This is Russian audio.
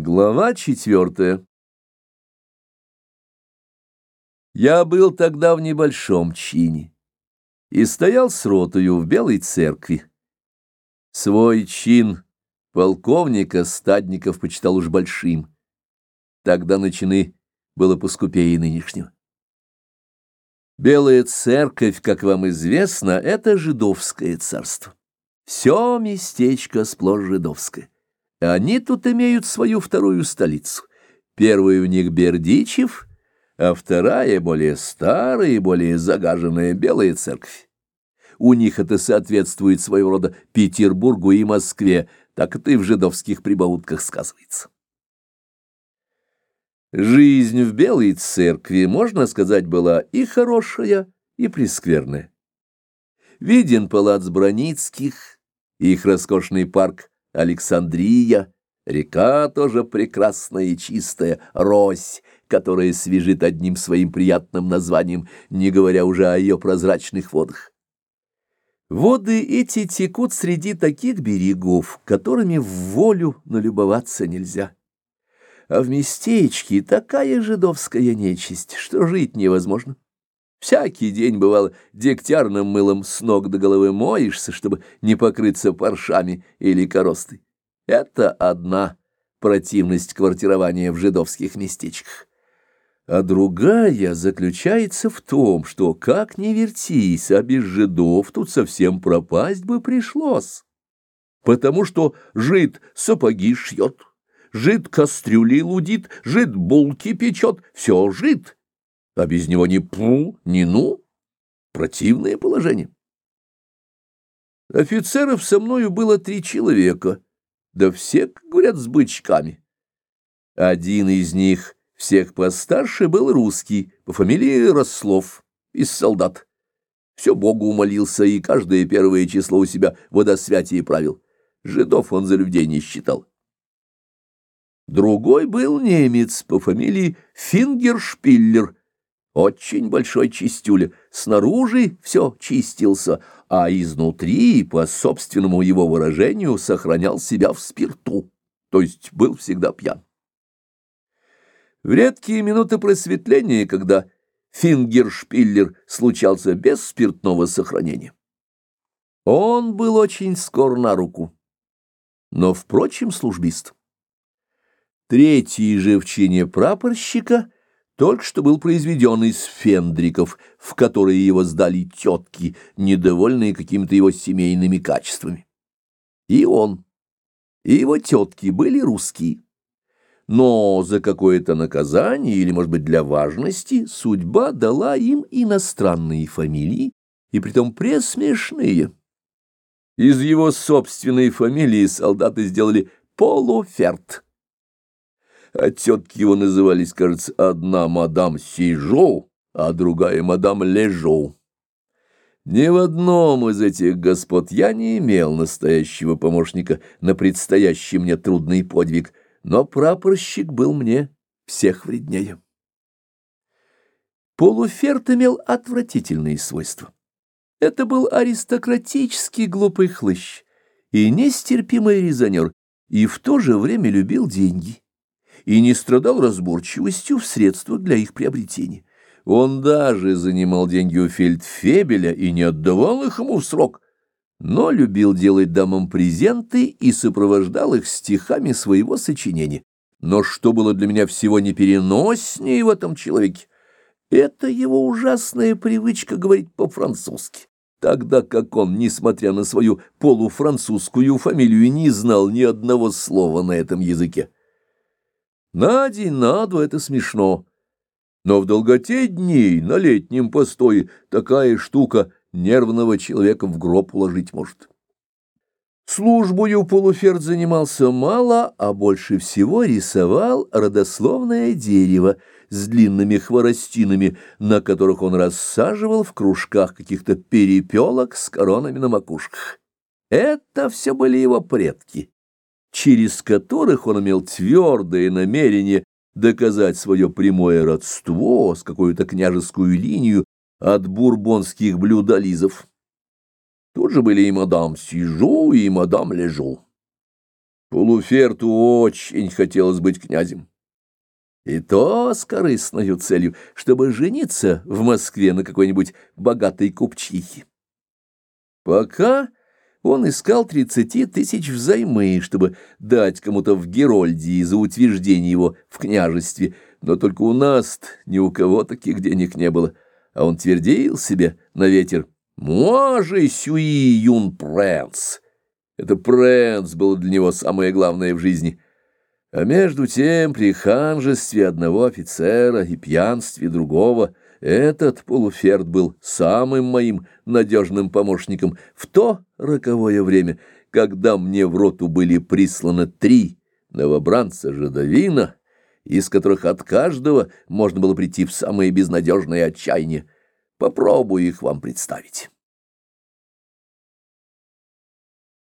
Глава четвертая Я был тогда в небольшом чине и стоял с ротою в Белой церкви. Свой чин полковника Стадников почитал уж большим. Тогда на чины было поскупее нынешнего. Белая церковь, как вам известно, это жидовское царство. Все местечко сплошь жидовское. Они тут имеют свою вторую столицу. Первая у них Бердичев, а вторая, более старая и более загаженная, Белая церковь. У них это соответствует своего рода Петербургу и Москве, так это и в жидовских прибаутках сказывается. Жизнь в Белой церкви, можно сказать, была и хорошая, и прескверная. Виден палац Броницких, их роскошный парк Александрия, река тоже прекрасная и чистая, Рось, которая свежит одним своим приятным названием, не говоря уже о ее прозрачных водах. Воды эти текут среди таких берегов, которыми в волю налюбоваться нельзя. А в местечке такая жидовская нечисть, что жить невозможно. Всякий день, бывало, дегтярным мылом с ног до головы моешься, чтобы не покрыться паршами или коростой. Это одна противность квартирования в жидовских местечках. А другая заключается в том, что, как ни вертись, а без жидов тут совсем пропасть бы пришлось. Потому что жид сапоги шьет, жид кастрюли лудит, жид булки печет, все жид а без него ни пу, ни ну. Противное положение. Офицеров со мною было три человека, да все, как говорят, с бычками. Один из них, всех постарше, был русский, по фамилии Рослов, из солдат. Все Богу умолился и каждое первое число у себя водосвятие правил. Жидов он за людей не считал. Другой был немец по фамилии Фингершпиллер, очень большой чистюля. Снаружи все чистился, а изнутри, по собственному его выражению, сохранял себя в спирту, то есть был всегда пьян. В редкие минуты просветления, когда фингершпиллер случался без спиртного сохранения. Он был очень скор на руку, но, впрочем, службист. Третий же в чине прапорщика — только что был произведен из фендриков, в которые его сдали тетки, недовольные какими-то его семейными качествами. И он, и его тетки были русские. Но за какое-то наказание, или, может быть, для важности, судьба дала им иностранные фамилии, и притом пресмешные. Из его собственной фамилии солдаты сделали полуферт а тетки его назывались, кажется, одна мадам Сижоу, а другая мадам Лежоу. Ни в одном из этих господ я не имел настоящего помощника на предстоящий мне трудный подвиг, но прапорщик был мне всех вреднее. Полуферт имел отвратительные свойства. Это был аристократический глупый хлыщ и нестерпимый резонер, и в то же время любил деньги и не страдал разборчивостью в средствах для их приобретения. Он даже занимал деньги у фельдфебеля и не отдавал их ему в срок, но любил делать дамам презенты и сопровождал их стихами своего сочинения. Но что было для меня всего непереноснее в этом человеке, это его ужасная привычка говорить по-французски, тогда как он, несмотря на свою полуфранцузскую фамилию, не знал ни одного слова на этом языке. На день, на два это смешно. Но в долготе дней, на летнем постое, такая штука нервного человека в гроб уложить может. Службою полуферд занимался мало, а больше всего рисовал родословное дерево с длинными хворостинами, на которых он рассаживал в кружках каких-то перепелок с коронами на макушках. Это все были его предки через которых он имел твердое намерение доказать свое прямое родство с какой-то княжескую линию от бурбонских блюдолизов. Тут же были и мадам Сижу, и мадам Лежу. Полуферту очень хотелось быть князем. И то с корыстной целью, чтобы жениться в Москве на какой-нибудь богатой купчихе. Пока он искал тридцати тысяч взаймы, чтобы дать кому-то в Герольдии за утверждение его в княжестве, но только у нас ни у кого таких денег не было, а он твердил себе на ветер «Moi je suis юн принц». Это принц было для него самое главное в жизни. А между тем при ханжестве одного офицера и пьянстве другого этот полуферд был самым моим надежным помощником в то роковое время, когда мне в роту были присланы три новобранца жадовина, из которых от каждого можно было прийти в самое безнадежное отчаяние. Попробую их вам представить.